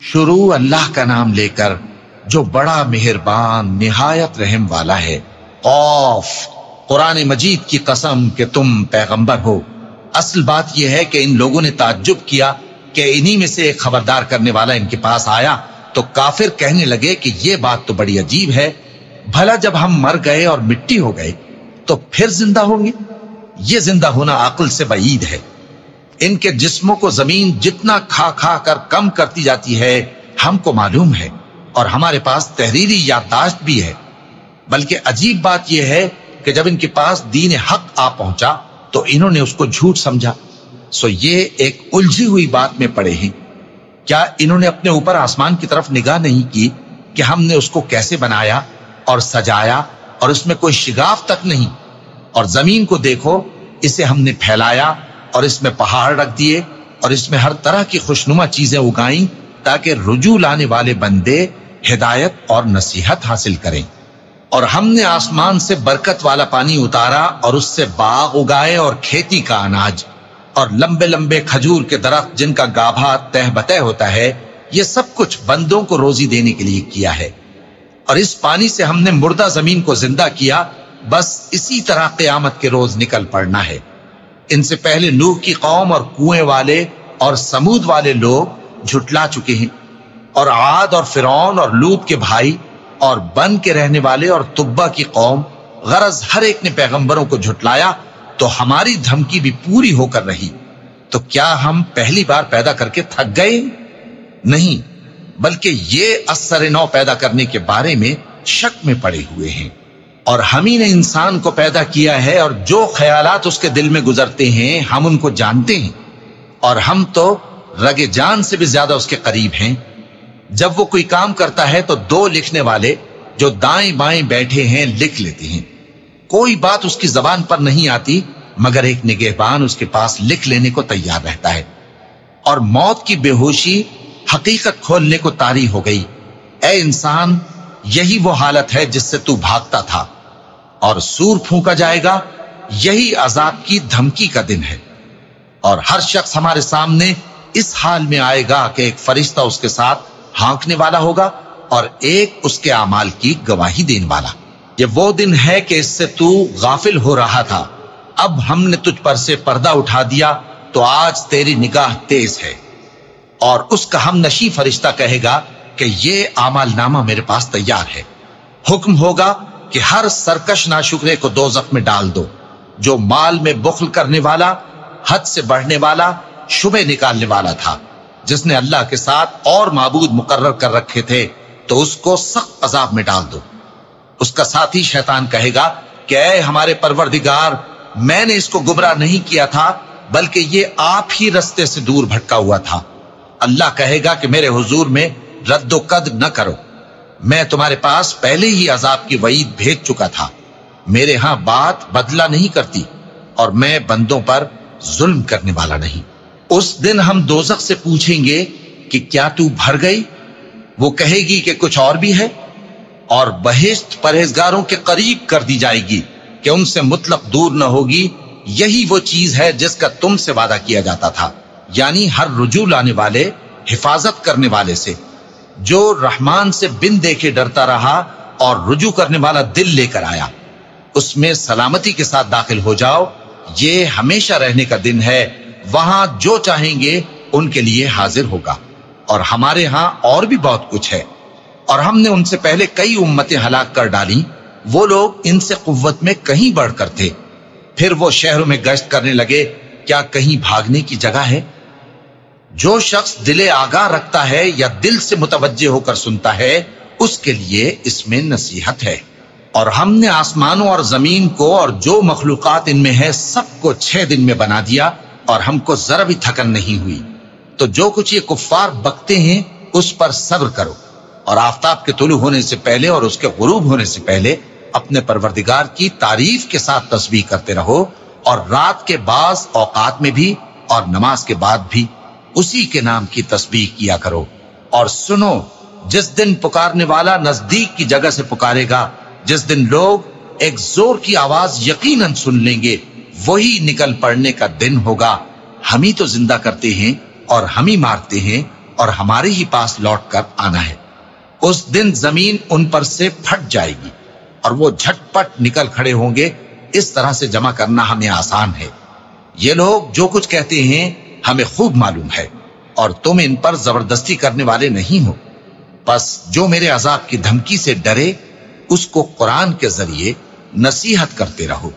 شروع اللہ کا نام لے کر جو بڑا مہربان، نہایت رحم والا ہے۔ قوف قرآن مجید کی قسم کہ تم پیغمبر ہو۔ اصل بات یہ ہے کہ ان لوگوں نے تعجب کیا کہ انہی میں سے ایک خبردار کرنے والا ان کے پاس آیا۔ تو کافر کہنے لگے کہ یہ بات تو بڑی عجیب ہے۔ بھلا جب ہم مر گئے اور مٹی ہو گئے تو پھر زندہ ہوں گے؟ یہ زندہ ہونا عقل سے بعید ہے۔ ان کے جسموں کو زمین جتنا کھا کھا کر کم کرتی جاتی ہے، ہم کو معلوم ہے اور ہمارے پاس تحریری یادداشت بھی ہے۔ بلکہ عجیب بات یہ ہے کہ جب ان کے پاس دین حق آ پہنچا تو انہوں نے اس کو جھوٹ سمجھا۔ سو یہ ایک الجھی ہوئی بات میں پڑے ہیں۔ کیا انہوں نے اپنے اوپر آسمان کی طرف نگاہ نہیں کی کہ ہم نے اس کو کیسے بنایا اور سجایا اور اس میں کوئی شگاف تک نہیں؟ اور زمین کو دیکھو، اسے ہم نے پھیلایا اور اس میں پہاڑ رکھ دیے اور اس میں ہر طرح کی خوشنما چیزیں اگائیں تاکہ رجوع لانے والے بندے ہدایت اور نصیحت حاصل کریں۔ اور ہم نے آسمان سے برکت والا پانی اتارا اور اس سے باغ اگائے اور کھیتی کا اناج۔ اور لمبے لمبے کھجور کے درخت جن کا گابھا تہ بتہ ہوتا ہے، یہ سب کچھ بندوں کو روزی دینے کے لیے کیا ہے۔ اور اس پانی سے ہم نے مردہ زمین کو زندہ کیا، بس اسی طرح قیامت کے روز نکل پڑنا ہے۔ ان سے پہلے نوح کی قوم اور کنویں والے اور سمود والے لوگ جھٹلا چکے ہیں۔ اور عاد اور فرعون اور لوت کے بھائی اور بن کے رہنے والے اور تبا کی قوم، غرض ہر ایک نے پیغمبروں کو جھٹلایا، تو ہماری دھمکی بھی پوری ہو کر رہی۔ تو کیا ہم پہلی بار پیدا کر کے تھک گئے؟ نہیں، بلکہ یہ اثر نو پیدا کرنے کے بارے میں شک میں پڑے ہوئے ہیں۔ اور ہم ہی نے انسان کو پیدا کیا ہے اور جو خیالات اس کے دل میں گزرتے ہیں، ہم ان کو جانتے ہیں۔ اور ہم تو رگ جان سے بھی زیادہ اس کے قریب ہیں۔ جب وہ کوئی کام کرتا ہے تو دو لکھنے والے جو دائیں بائیں بیٹھے ہیں، لکھ لیتے ہیں۔ کوئی بات اس کی زبان پر نہیں آتی، مگر ایک نگہبان اس کے پاس لکھ لینے کو تیار رہتا ہے۔ اور موت کی بے ہوشی حقیقت کھولنے کو تاری ہو گئی۔ اے انسان، یہی وہ حالت ہے جس سے تو بھاگتا تھا۔ اور سور پھونکا جائے گا، یہی عذاب کی دھمکی کا دن ہے۔ اور ہر شخص ہمارے سامنے اس حال میں آئے گا کہ ایک فرشتہ اس کے ساتھ ہانکنے والا ہوگا اور ایک اس کے اعمال کی گواہی دینے والا۔ یہ وہ دن ہے کہ اس سے تو غافل ہو رہا تھا۔ اب ہم نے تجھ پر سے پردہ اٹھا دیا تو آج تیری نگاہ تیز ہے۔ اور اس کا ہم نشی فرشتہ کہے گا کہ یہ اعمال نامہ میرے پاس تیار ہے۔ حکم ہوگا کہ ہر سرکش ناشکرے کو دو میں ڈال دو، جو مال میں بخل کرنے والا، حد سے بڑھنے والا، شبہ نکالنے والا تھا۔ جس نے اللہ کے ساتھ اور معبود مقرر کر رکھے تھے، تو اس کو سخت عذاب میں ڈال دو۔ اس کا ساتھی شیطان کہے گا کہ اے ہمارے پروردگار، میں نے اس کو گمراہ نہیں کیا تھا، بلکہ یہ آپ ہی رستے سے دور بھٹکا ہوا تھا۔ اللہ کہے گا کہ میرے حضور میں رد و قد نہ کرو۔ میں تمہارے پاس پہلے ہی عذاب کی وعید بھیج چکا تھا۔ میرے ہاں بات بدلہ نہیں کرتی اور میں بندوں پر ظلم کرنے والا نہیں۔ اس دن ہم دوزخ سے پوچھیں گے کہ کیا تو بھر گئی؟ وہ کہے گی کہ کچھ اور بھی ہے اور بہشت پرہیزگاروں کے قریب کر دی جائے گی کہ ان سے مطلق دور نہ ہوگی۔ یہی وہ چیز ہے جس کا تم سے وعدہ کیا جاتا تھا یعنی ہر رجوع لانے والے، حفاظت کرنے والے سے۔ جو رحمان سے بن دیکھے ڈرتا رہا اور رجوع کرنے والا دل لے کر آیا۔ اس میں سلامتی کے ساتھ داخل ہو جاؤ۔ یہ ہمیشہ رہنے کا دن ہے۔ وہاں جو چاہیں گے ان کے لیے حاضر ہوگا۔ اور ہمارے ہاں اور بھی بہت کچھ ہے۔ اور ہم نے ان سے پہلے کئی امتیں ہلاک کر ڈالی۔ وہ لوگ ان سے قوت میں کہیں بڑھ کر تھے۔ پھر وہ شہروں میں گشت کرنے لگے۔ کیا کہیں بھاگنے کی جگہ ہے؟ جو شخص دل آگاہ رکھتا ہے یا دل سے متوجہ ہو کر سنتا ہے، اس کے لیے اس میں نصیحت ہے۔ اور ہم نے آسمانوں اور زمین کو اور جو مخلوقات ان میں ہے، سب کو چھ دن میں بنا دیا اور ہم کو ذرا بھی تھکن نہیں ہوئی۔ تو جو کچھ یہ کفار بکتے ہیں، اس پر صبر کرو۔ اور آفتاب کے طلوع ہونے سے پہلے اور اس کے غروب ہونے سے پہلے اپنے پروردگار کی تعریف کے ساتھ تصویر کرتے رہو۔ اور رات کے بعض اوقات میں بھی اور نماز کے بعد بھی اسی کے نام کی تسبیح کیا کرو اور سنو، جس دن پکارنے والا نزدیک کی جگہ سے پکارے گا، جس دن لوگ ایک زور کی آواز یقیناً سن لیں گے، وہی نکل پڑنے کا دن ہوگا۔ ہم ہی تو زندہ کرتے ہیں اور ہم ہی مارتے ہیں اور ہمارے ہی پاس لوٹ کر آنا ہے۔ اس دن زمین ان پر سے پھٹ جائے گی اور وہ جھٹ پٹ نکل کھڑے ہوں گے۔ اس طرح سے جمع کرنا ہمیں آسان ہے۔ یہ لوگ جو کچھ کہتے ہیں ہمیں خوب معلوم ہے اور تم ان پر زبردستی کرنے والے نہیں ہو۔ بس جو میرے عذاب کی دھمکی سے ڈرے، اس کو قرآن کے ذریعے نصیحت کرتے رہو۔